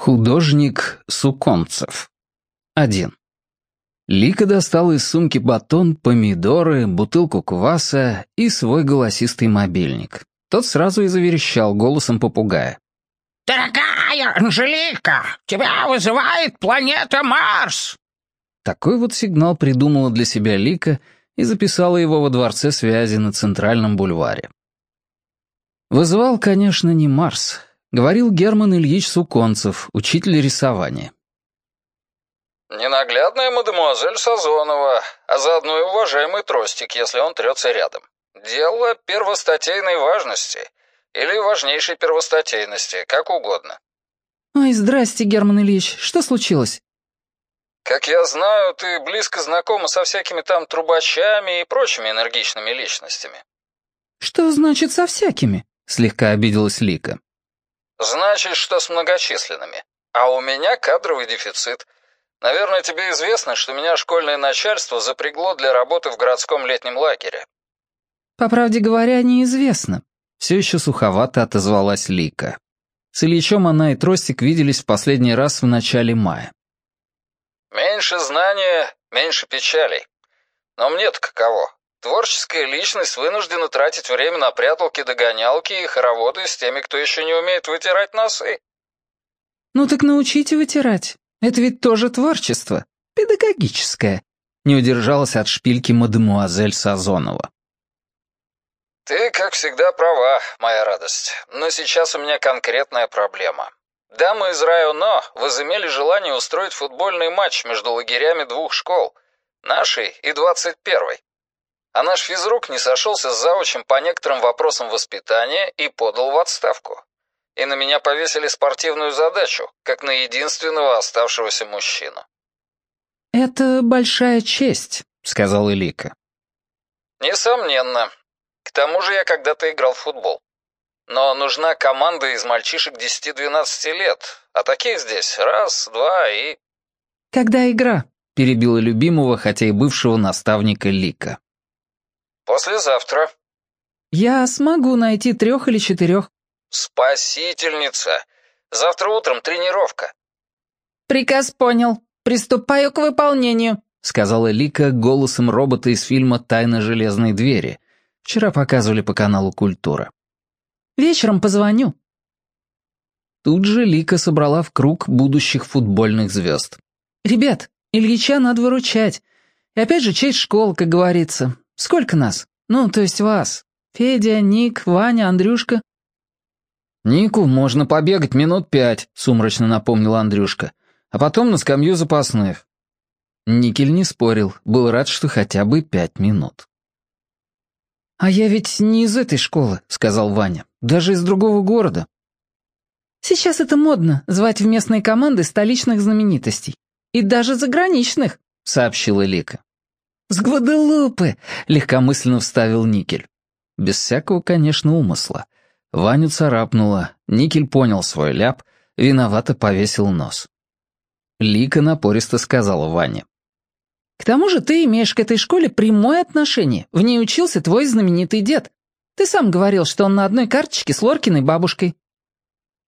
Художник Суконцев. 1. Лика достала из сумки батон, помидоры, бутылку кваса и свой голосистый мобильник. Тот сразу и заверещал голосом попугая. «Дорогая Анжелика, тебя вызывает планета Марс!» Такой вот сигнал придумала для себя Лика и записала его во дворце связи на Центральном бульваре. Вызывал, конечно, не Марс, говорил Герман Ильич Суконцев, учитель рисования. «Ненаглядная мадемуазель Сазонова, а заодно и уважаемый тростик, если он трется рядом. Дело первостатейной важности или важнейшей первостатейности, как угодно». «Ой, здрасте, Герман Ильич, что случилось?» «Как я знаю, ты близко знакома со всякими там трубачами и прочими энергичными личностями». «Что значит со всякими?» — слегка обиделась Лика. Значит, что с многочисленными. А у меня кадровый дефицит. Наверное, тебе известно, что меня школьное начальство запрягло для работы в городском летнем лагере. По правде говоря, неизвестно. Все еще суховато отозвалась Лика. С Ильичом она и Тростик виделись в последний раз в начале мая. Меньше знания, меньше печалей. Но мне-то каково? Творческая личность вынуждена тратить время на пряталки-догонялки и хороводы с теми, кто еще не умеет вытирать носы. Ну так научите вытирать. Это ведь тоже творчество. Педагогическое. Не удержалась от шпильки мадемуазель Сазонова. Ты, как всегда, права, моя радость. Но сейчас у меня конкретная проблема. Дамы из района возымели желание устроить футбольный матч между лагерями двух школ, нашей и двадцать первой. А наш физрук не сошелся с заучем по некоторым вопросам воспитания и подал в отставку. И на меня повесили спортивную задачу, как на единственного оставшегося мужчину. «Это большая честь», — сказал Элика. «Несомненно. К тому же я когда-то играл в футбол. Но нужна команда из мальчишек 10-12 лет, а таких здесь раз, два и...» «Когда игра?» — перебила любимого, хотя и бывшего наставника Лика. «Послезавтра». «Я смогу найти трех или четырех». «Спасительница! Завтра утром тренировка». «Приказ понял. Приступаю к выполнению», — сказала Лика голосом робота из фильма «Тайна железной двери». Вчера показывали по каналу «Культура». «Вечером позвоню». Тут же Лика собрала в круг будущих футбольных звезд. «Ребят, Ильича надо выручать. И опять же честь школы, как говорится. Сколько нас? Ну, то есть вас. Федя, Ник, Ваня, Андрюшка». «Нику можно побегать минут пять», — сумрачно напомнил Андрюшка. «А потом на скамью запасных». Никель не спорил, был рад, что хотя бы пять минут. «А я ведь не из этой школы», — сказал Ваня. «Даже из другого города». «Сейчас это модно — звать в местные команды столичных знаменитостей. И даже заграничных», — сообщила Лика. «С Гваделупы!» — легкомысленно вставил Никель. Без всякого, конечно, умысла. Ваню царапнуло, Никель понял свой ляп, виновато повесил нос. Лика напористо сказала Ване. «К тому же ты имеешь к этой школе прямое отношение. В ней учился твой знаменитый дед. Ты сам говорил, что он на одной карточке с Лоркиной бабушкой».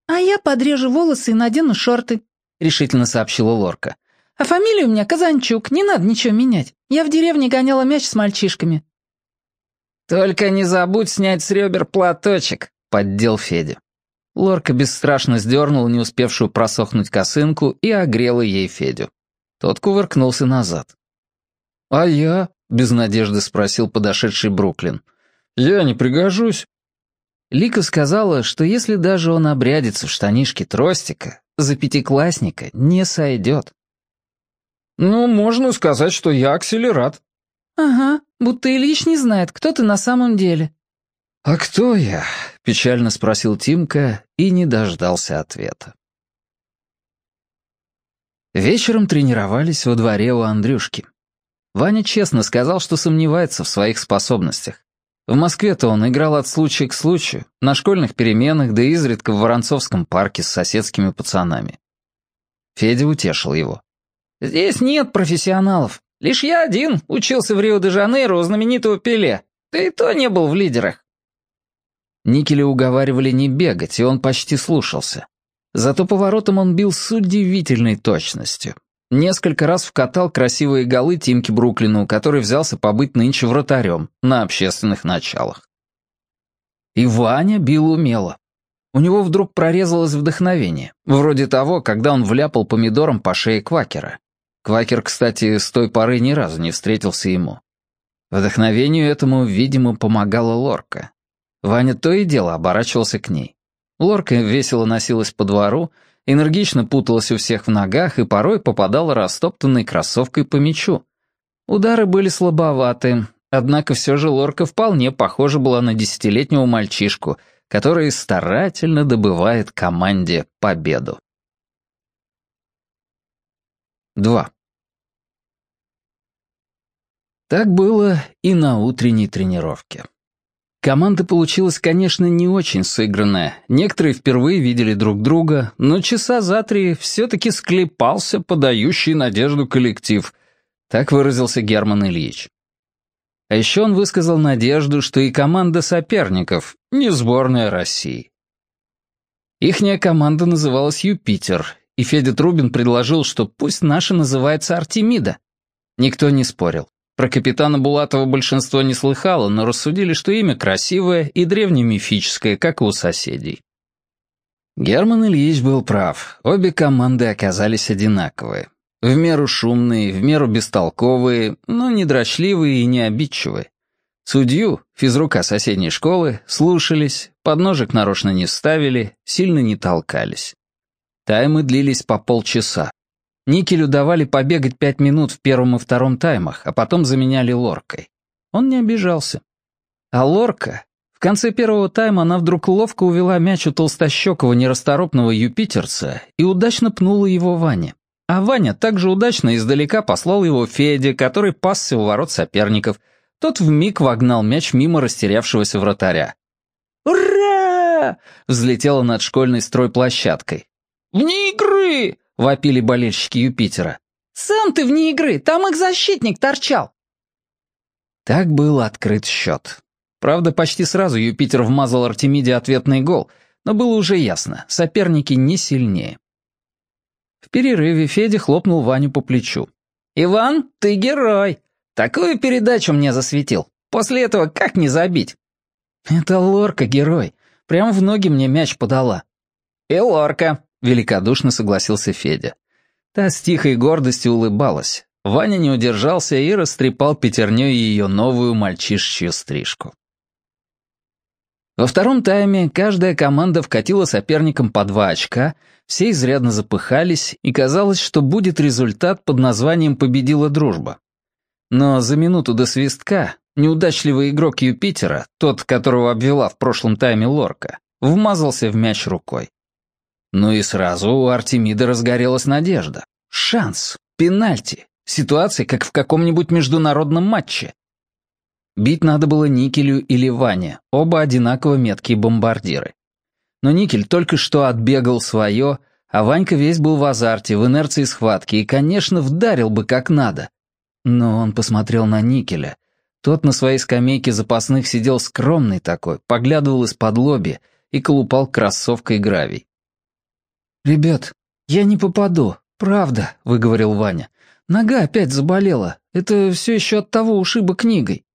«А я подрежу волосы и надену шорты», — решительно сообщила Лорка. А фамилия у меня Казанчук, не надо ничего менять. Я в деревне гоняла мяч с мальчишками». «Только не забудь снять с ребер платочек», — поддел Федя. Лорка бесстрашно сдернула не успевшую просохнуть косынку и огрела ей Федю. Тот кувыркнулся назад. «А я?» — без надежды спросил подошедший Бруклин. «Я не пригожусь». Лика сказала, что если даже он обрядится в штанишки тростика, за пятиклассника не сойдет. «Ну, можно сказать, что я акселерат». «Ага, будто Ильич не знает, кто ты на самом деле». «А кто я?» — печально спросил Тимка и не дождался ответа. Вечером тренировались во дворе у Андрюшки. Ваня честно сказал, что сомневается в своих способностях. В Москве-то он играл от случая к случаю, на школьных переменах, да изредка в Воронцовском парке с соседскими пацанами. Федя утешил его. Здесь нет профессионалов. Лишь я один учился в Рио-де-Жанейро у знаменитого Пеле. Да и то не был в лидерах». Никеля уговаривали не бегать, и он почти слушался. Зато поворотом он бил с удивительной точностью. Несколько раз вкатал красивые голы Тимки Бруклину, который взялся побыть нынче вратарем на общественных началах. И Ваня бил умело. У него вдруг прорезалось вдохновение, вроде того, когда он вляпал помидором по шее Квакера. Квакер, кстати, с той поры ни разу не встретился ему. Вдохновению этому, видимо, помогала Лорка. Ваня то и дело оборачивался к ней. Лорка весело носилась по двору, энергично путалась у всех в ногах и порой попадала растоптанной кроссовкой по мячу. Удары были слабоваты, однако все же Лорка вполне похожа была на десятилетнего мальчишку, который старательно добывает команде победу. 2. Так было и на утренней тренировке. Команда получилась, конечно, не очень сыгранная. Некоторые впервые видели друг друга, но часа за три все-таки склепался подающий надежду коллектив. Так выразился Герман Ильич. А еще он высказал надежду, что и команда соперников, не сборная России. Ихняя команда называлась «Юпитер», и Федя Трубин предложил, что пусть наша называется «Артемида». Никто не спорил. Про капитана Булатова большинство не слыхало, но рассудили, что имя красивое и древнемифическое, как и у соседей. Герман Ильич был прав. Обе команды оказались одинаковые. В меру шумные, в меру бестолковые, но не дрочливые и не обидчивые. Судью, физрука соседней школы, слушались, подножек нарочно не ставили, сильно не толкались. Таймы длились по полчаса. Никелю давали побегать пять минут в первом и втором таймах, а потом заменяли Лоркой. Он не обижался. А Лорка... В конце первого тайма она вдруг ловко увела мяч у толстощекого нерасторопного юпитерца и удачно пнула его Ване. А Ваня также удачно издалека послал его Феде, который пасся у ворот соперников. Тот вмиг вогнал мяч мимо растерявшегося вратаря. «Ура!» — взлетела над школьной стройплощадкой. «Вне игры!» — вопили болельщики Юпитера. «Сам ты вне игры, там их защитник торчал!» Так был открыт счет. Правда, почти сразу Юпитер вмазал Артемиде ответный гол, но было уже ясно, соперники не сильнее. В перерыве Федя хлопнул Ваню по плечу. «Иван, ты герой! Такую передачу мне засветил. После этого как не забить?» «Это Лорка герой. Прям в ноги мне мяч подала». «И Лорка», Великодушно согласился Федя. Та с тихой гордостью улыбалась. Ваня не удержался и растрепал пятерней ее новую мальчишечью стрижку. Во втором тайме каждая команда вкатила соперникам по два очка, все изрядно запыхались, и казалось, что будет результат под названием «Победила дружба». Но за минуту до свистка неудачливый игрок Юпитера, тот, которого обвела в прошлом тайме Лорка, вмазался в мяч рукой. Ну и сразу у Артемида разгорелась надежда. Шанс, пенальти, ситуация, как в каком-нибудь международном матче. Бить надо было Никелю или Ване, оба одинаково меткие бомбардиры. Но Никель только что отбегал свое, а Ванька весь был в азарте, в инерции схватки и, конечно, вдарил бы как надо. Но он посмотрел на Никеля. Тот на своей скамейке запасных сидел скромный такой, поглядывал из-под лоби и колупал кроссовкой гравий. «Ребят, я не попаду, правда», — выговорил Ваня. «Нога опять заболела. Это все еще от того ушиба книгой».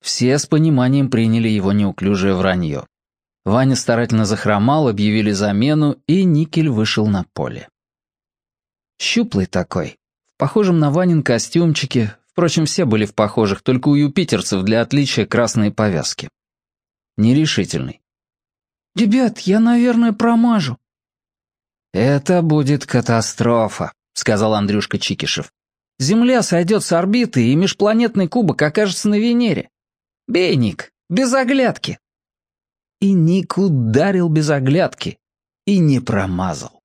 Все с пониманием приняли его неуклюжее вранье. Ваня старательно захромал, объявили замену, и Никель вышел на поле. Щуплый такой, в похожем на Ванин костюмчике, впрочем, все были в похожих, только у юпитерцев для отличия красные повязки. Нерешительный. «Ребят, я, наверное, промажу», «Это будет катастрофа», — сказал Андрюшка Чикишев. «Земля сойдет с орбиты, и межпланетный кубок окажется на Венере. Бей, Ник, без оглядки». И Ник ударил без оглядки и не промазал.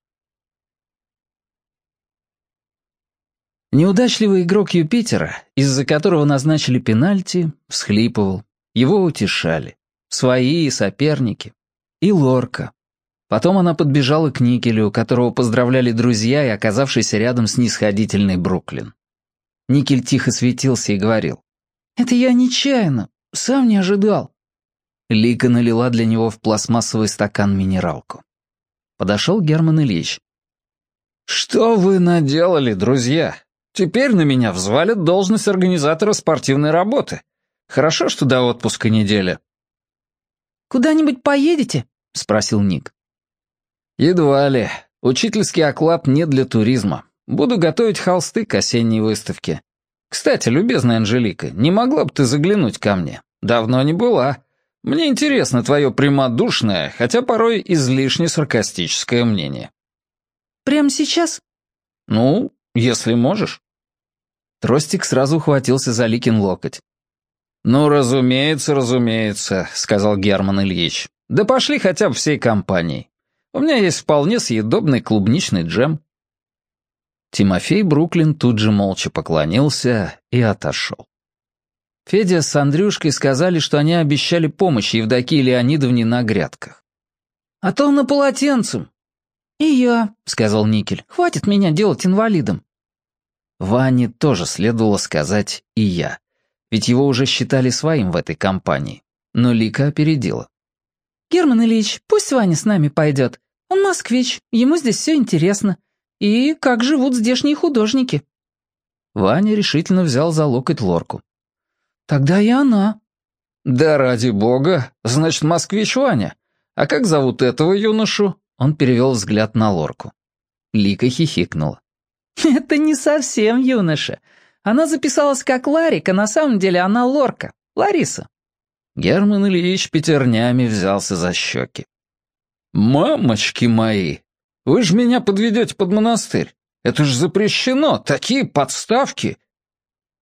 Неудачливый игрок Юпитера, из-за которого назначили пенальти, всхлипывал. Его утешали. Свои соперники. И Лорка, Потом она подбежала к Никелю, которого поздравляли друзья и оказавшийся рядом с нисходительной Бруклин. Никель тихо светился и говорил. «Это я нечаянно, сам не ожидал». Лика налила для него в пластмассовый стакан минералку. Подошел Герман Ильич. «Что вы наделали, друзья? Теперь на меня взвалят должность организатора спортивной работы. Хорошо, что до отпуска неделя». «Куда-нибудь поедете?» — спросил Ник. «Едва ли. Учительский оклад не для туризма. Буду готовить холсты к осенней выставке. Кстати, любезная Анжелика, не могла бы ты заглянуть ко мне? Давно не была. Мне интересно твое прямодушное, хотя порой излишне саркастическое мнение». «Прямо сейчас?» «Ну, если можешь». Тростик сразу ухватился за Ликин локоть. «Ну, разумеется, разумеется», — сказал Герман Ильич. «Да пошли хотя бы всей компанией. У меня есть вполне съедобный клубничный джем». Тимофей Бруклин тут же молча поклонился и отошел. Федя с Андрюшкой сказали, что они обещали помощь Евдокии Леонидовне на грядках. «А то на полотенцем». «И я», — сказал Никель, — «хватит меня делать инвалидом». Ване тоже следовало сказать «и я», ведь его уже считали своим в этой компании. Но Лика опередила. «Герман Ильич, пусть Ваня с нами пойдет. Он москвич, ему здесь все интересно. И как живут здешние художники». Ваня решительно взял за локоть лорку. «Тогда и она». «Да ради бога, значит, москвич Ваня. А как зовут этого юношу?» Он перевел взгляд на лорку. Лика хихикнула. «Это не совсем юноша. Она записалась как Ларик, а на самом деле она Лорка. Лариса». Герман Ильич пятернями взялся за щеки. «Мамочки мои! Вы же меня подведете под монастырь. Это же запрещено, такие подставки!»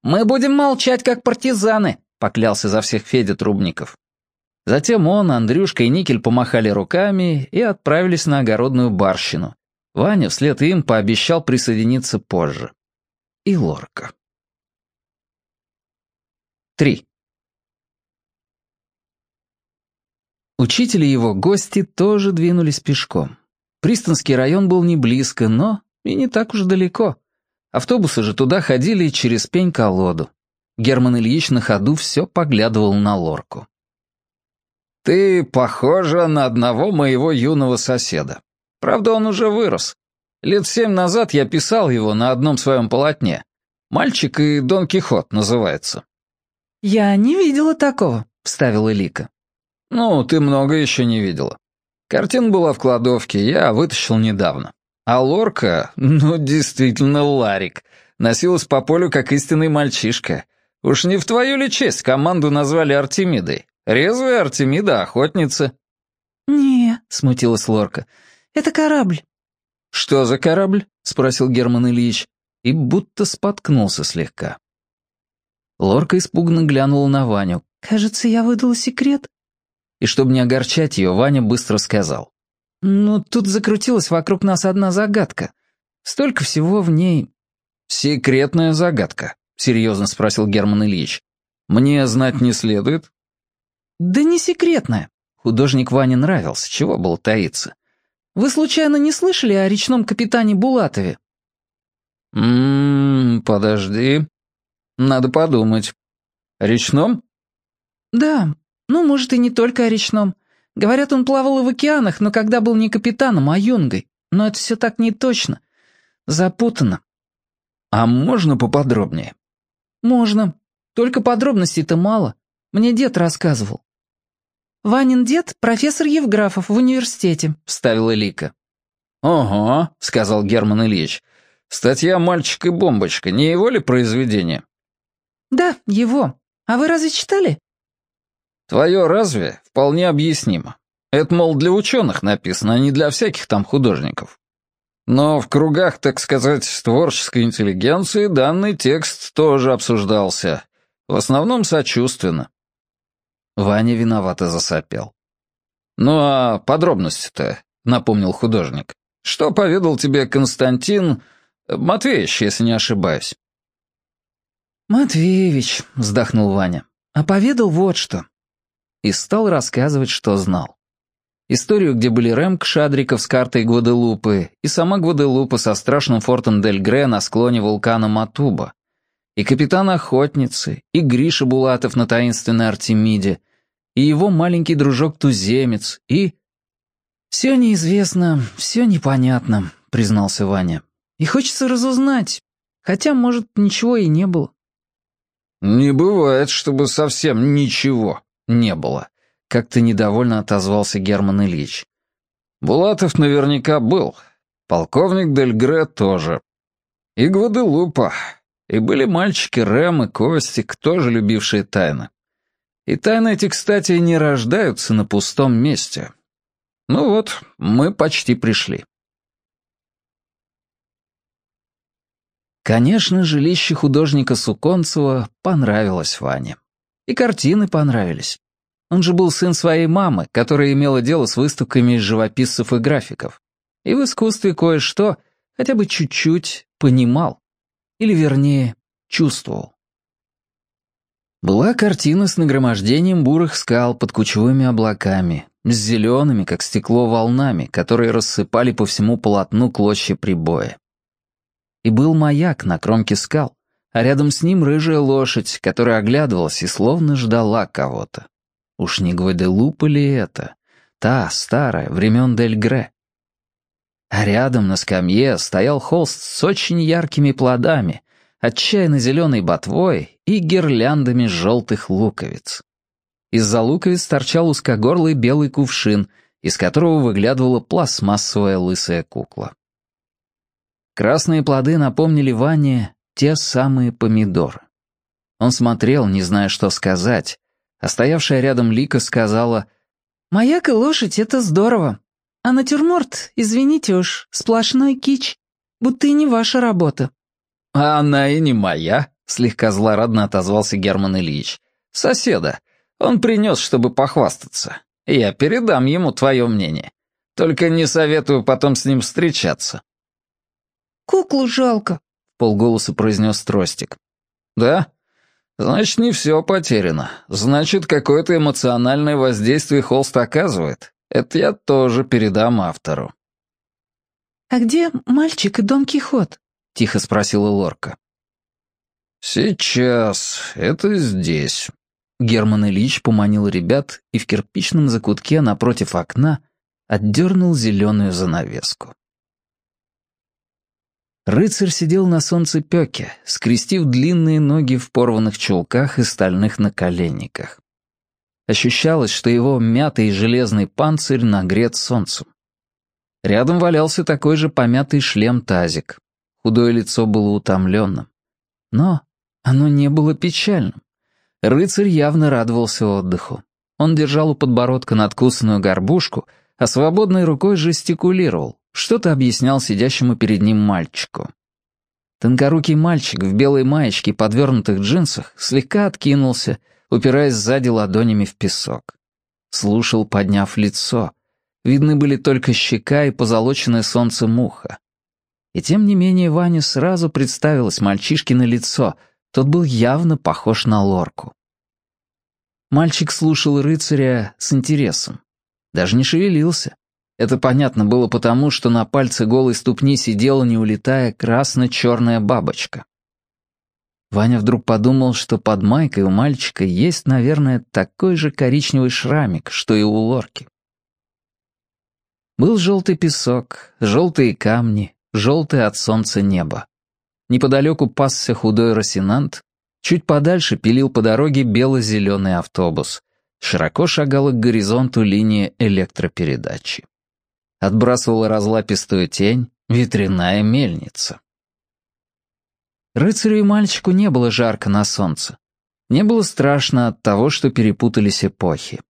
«Мы будем молчать, как партизаны», — поклялся за всех Федя Трубников. Затем он, Андрюшка и Никель помахали руками и отправились на огородную барщину. Ваня вслед им пообещал присоединиться позже. И Лорка. 3. Учитель и его гости тоже двинулись пешком. Пристанский район был не близко, но и не так уж далеко. Автобусы же туда ходили через пень-колоду. Герман Ильич на ходу все поглядывал на лорку. «Ты похожа на одного моего юного соседа. Правда, он уже вырос. Лет семь назад я писал его на одном своем полотне. «Мальчик и Дон Кихот» называется». «Я не видела такого», — вставила Лика. «Ну, ты много еще не видела. Картина была в кладовке, я вытащил недавно. А Лорка, ну, действительно Ларик, носилась по полю как истинный мальчишка. Уж не в твою ли честь команду назвали Артемидой? Резвая Артемида, охотница». «Не», — смутилась Лорка, — «это корабль». «Что за корабль?» — спросил Герман Ильич, и будто споткнулся слегка. Лорка испуганно глянула на Ваню. «Кажется, я выдала секрет». И чтобы не огорчать ее, Ваня быстро сказал. «Ну, тут закрутилась вокруг нас одна загадка. Столько всего в ней...» «Секретная загадка», — серьезно спросил Герман Ильич. «Мне знать не следует?» «Да не секретная». Художник Ване нравился, чего было таиться. «Вы случайно не слышали о речном капитане Булатове?» «Ммм, подожди. Надо подумать. Речном?» «Да. Ну, может, и не только о речном. Говорят, он плавал в океанах, но когда был не капитаном, а юнгой. Но это все так не точно. Запутано». «А можно поподробнее?» «Можно. Только подробностей-то мало. Мне дед рассказывал». «Ванин дед — профессор Евграфов в университете», — вставила Лика. «Ого», — сказал Герман Ильич. «Статья «Мальчик и бомбочка» не его ли произведение?» «Да, его. А вы разве читали?» «Твое разве? Вполне объяснимо. Это, мол, для ученых написано, а не для всяких там художников. Но в кругах, так сказать, творческой интеллигенции данный текст тоже обсуждался. В основном сочувственно. Ваня виновато засопел. «Ну а подробности-то?» — напомнил художник. «Что поведал тебе Константин Матвеевич, если не ошибаюсь?» «Матвеевич», — вздохнул Ваня, — «а поведал вот что». И стал рассказывать, что знал. Историю, где были Рэмк Шадриков с картой Гваделупы и сама Гваделупа со страшным фортом Дель Гре на склоне вулкана Матуба, и капитан Охотницы, и Гриша Булатов на таинственной Артемиде, и его маленький дружок-туземец, и... «Все неизвестно, все непонятно», — признался Ваня. «И хочется разузнать, хотя, может, ничего и не было». «Не бывает, чтобы совсем ничего не было», — как-то недовольно отозвался Герман Ильич. «Булатов наверняка был, полковник Дельгре тоже, и Гваделупа, и были мальчики Рэм и Костик, тоже любившие тайны. И тайны эти, кстати, не рождаются на пустом месте. Ну вот, мы почти пришли». Конечно, жилище художника Суконцева понравилось Ване. И картины понравились. Он же был сын своей мамы, которая имела дело с выставками живописцев и графиков. И в искусстве кое-что, хотя бы чуть-чуть, понимал. Или, вернее, чувствовал. Была картина с нагромождением бурых скал под кучевыми облаками, с зелеными, как стекло, волнами, которые рассыпали по всему полотну клочья прибоя и был маяк на кромке скал, а рядом с ним рыжая лошадь, которая оглядывалась и словно ждала кого-то. Уж не Гваделупа ли это? Та, старая, времен Дель Гре. А рядом на скамье стоял холст с очень яркими плодами, отчаянно зеленой ботвой и гирляндами желтых луковиц. Из-за луковиц торчал узкогорлый белый кувшин, из которого выглядывала пластмассовая лысая кукла. Красные плоды напомнили Ване те самые помидоры. Он смотрел, не зная, что сказать, а стоявшая рядом Лика сказала, «Маяк и лошадь — это здорово. А натюрморт, извините уж, сплошной кич, будто и не ваша работа». «А она и не моя», — слегка злорадно отозвался Герман Ильич. «Соседа. Он принес, чтобы похвастаться. Я передам ему твое мнение. Только не советую потом с ним встречаться». «Куклу жалко», — полголоса произнес Тростик. «Да? Значит, не все потеряно. Значит, какое-то эмоциональное воздействие холст оказывает. Это я тоже передам автору». «А где мальчик и Дон Кихот?» — тихо спросила Лорка. «Сейчас. Это здесь». Герман Ильич поманил ребят и в кирпичном закутке напротив окна отдернул зеленую занавеску. Рыцарь сидел на солнцепёке, скрестив длинные ноги в порванных чулках и стальных наколенниках. Ощущалось, что его мятый железный панцирь нагрет солнцем. Рядом валялся такой же помятый шлем-тазик. Худое лицо было утомленным. Но оно не было печальным. Рыцарь явно радовался отдыху. Он держал у подбородка надкусанную горбушку, а свободной рукой жестикулировал, что-то объяснял сидящему перед ним мальчику. Тонкорукий мальчик в белой маечке и подвернутых джинсах слегка откинулся, упираясь сзади ладонями в песок. Слушал, подняв лицо. Видны были только щека и позолоченное солнцем ухо. И тем не менее Ване сразу представилось мальчишкино лицо, тот был явно похож на лорку. Мальчик слушал рыцаря с интересом. Даже не шевелился, это понятно было потому, что на пальце голой ступни сидела, не улетая, красно-черная бабочка. Ваня вдруг подумал, что под майкой у мальчика есть, наверное, такой же коричневый шрамик, что и у лорки. Был желтый песок, желтые камни, желтое от солнца небо. Неподалеку пасся худой росинант, чуть подальше пилил по дороге бело-зеленый автобус. Широко шагала к горизонту линия электропередачи отбрасывала разлапистую тень ветряная мельница. Рыцарю и мальчику не было жарко на солнце. Не было страшно от того, что перепутались эпохи.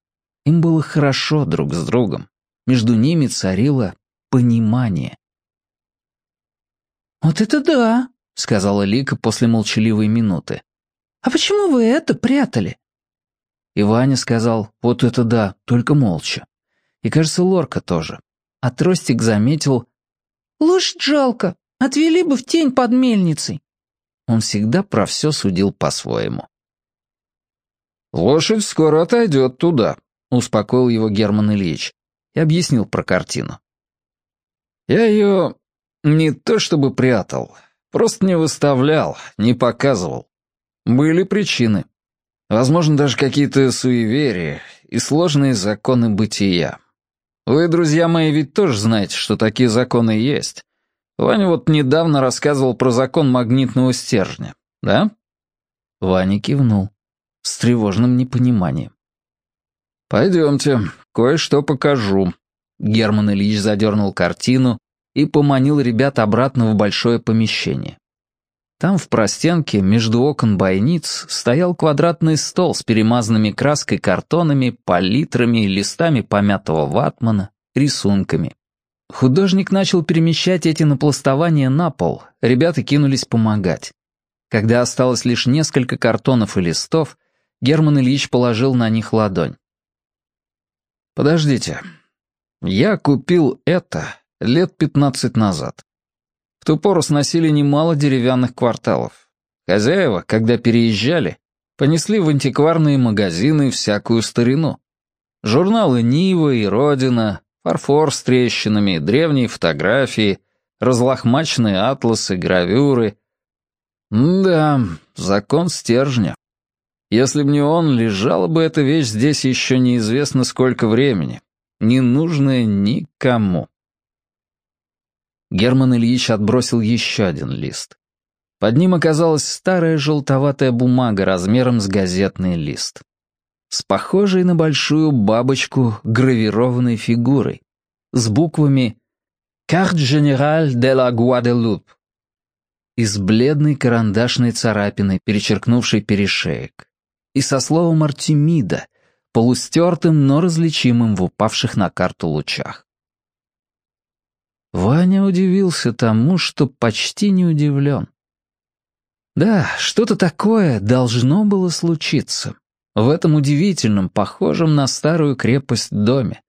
Им было хорошо друг с другом. Между ними царило понимание. «Вот это да!» — сказала Лика после молчаливой минуты. «А почему вы это прятали?» И Ваня сказал «Вот это да, только молча». И, кажется, Лорка тоже а Тростик заметил «Лошадь жалко, отвели бы в тень под мельницей». Он всегда про все судил по-своему. «Лошадь скоро отойдет туда», — успокоил его Герман Ильич и объяснил про картину. «Я ее не то чтобы прятал, просто не выставлял, не показывал. Были причины. Возможно, даже какие-то суеверия и сложные законы бытия. Вы, друзья мои, ведь тоже знаете, что такие законы есть. Ваня вот недавно рассказывал про закон магнитного стержня, да?» Ваня кивнул с тревожным непониманием. «Пойдемте, кое-что покажу». Герман Ильич задернул картину и поманил ребят обратно в большое помещение. Там в простенке между окон бойниц стоял квадратный стол с перемазанными краской картонами, палитрами, листами помятого ватмана, рисунками. Художник начал перемещать эти напластования на пол, ребята кинулись помогать. Когда осталось лишь несколько картонов и листов, Герман Ильич положил на них ладонь. «Подождите. Я купил это лет пятнадцать назад. В ту пору сносили немало деревянных кварталов. Хозяева, когда переезжали, понесли в антикварные магазины всякую старину. Журналы «Нива» и «Родина», фарфор с трещинами, древние фотографии, разлохмаченные атласы, гравюры. да, закон стержня. Если б не он, лежала бы эта вещь здесь еще неизвестно сколько времени, ненужная никому. Герман Ильич отбросил еще один лист. Под ним оказалась старая желтоватая бумага размером с газетный лист. С похожей на большую бабочку гравированной фигурой. С буквами «Carte générale de la Guadeloupe» и с бледной карандашной царапиной, перечеркнувшей перешеек. И со словом «Артемида», полустертым, но различимым в упавших на карту лучах. Ваня удивился тому, что почти не удивлен. Да, что-то такое должно было случиться. В этом удивительном, похожем на старую крепость доме.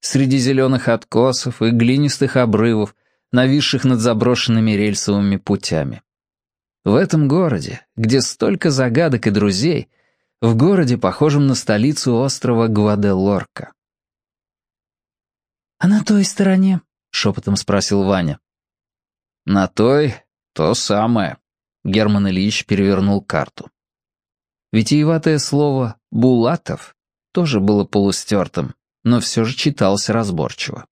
Среди зеленых откосов и глинистых обрывов, нависших над заброшенными рельсовыми путями. В этом городе, где столько загадок и друзей, в городе, похожем на столицу острова Гваделорка. «А на той стороне — шепотом спросил Ваня. «На той то самое», — Герман Ильич перевернул карту. Витиеватое слово «Булатов» тоже было полустертым, но все же читалось разборчиво.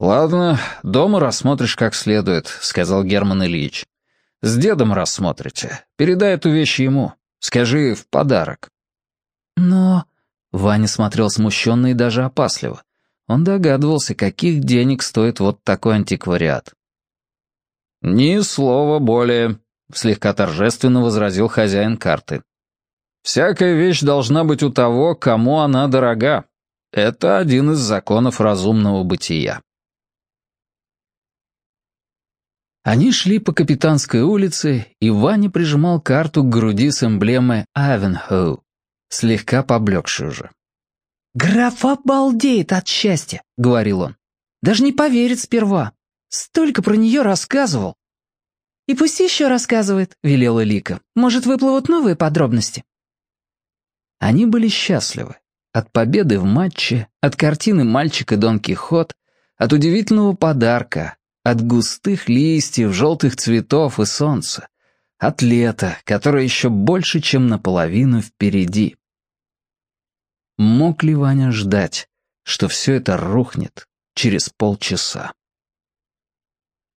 «Ладно, дома рассмотришь как следует», — сказал Герман Ильич. «С дедом рассмотрите. Передай эту вещь ему. Скажи в подарок». «Но...» — Ваня смотрел смущенно и даже опасливо. Он догадывался, каких денег стоит вот такой антиквариат. «Ни слова более», — слегка торжественно возразил хозяин карты. «Всякая вещь должна быть у того, кому она дорога. Это один из законов разумного бытия». Они шли по Капитанской улице, и Ваня прижимал карту к груди с эмблемой «Авенхоу», слегка поблекшую уже. «Граф обалдеет от счастья», — говорил он. «Даже не поверит сперва. Столько про нее рассказывал». «И пусть еще рассказывает», — велела Лика. «Может, выплывут новые подробности?» Они были счастливы. От победы в матче, от картины «Мальчик и Дон Кихот», от удивительного подарка, от густых листьев, желтых цветов и солнца, от лета, которое еще больше, чем наполовину впереди. Мог ли Ваня ждать, что все это рухнет через полчаса?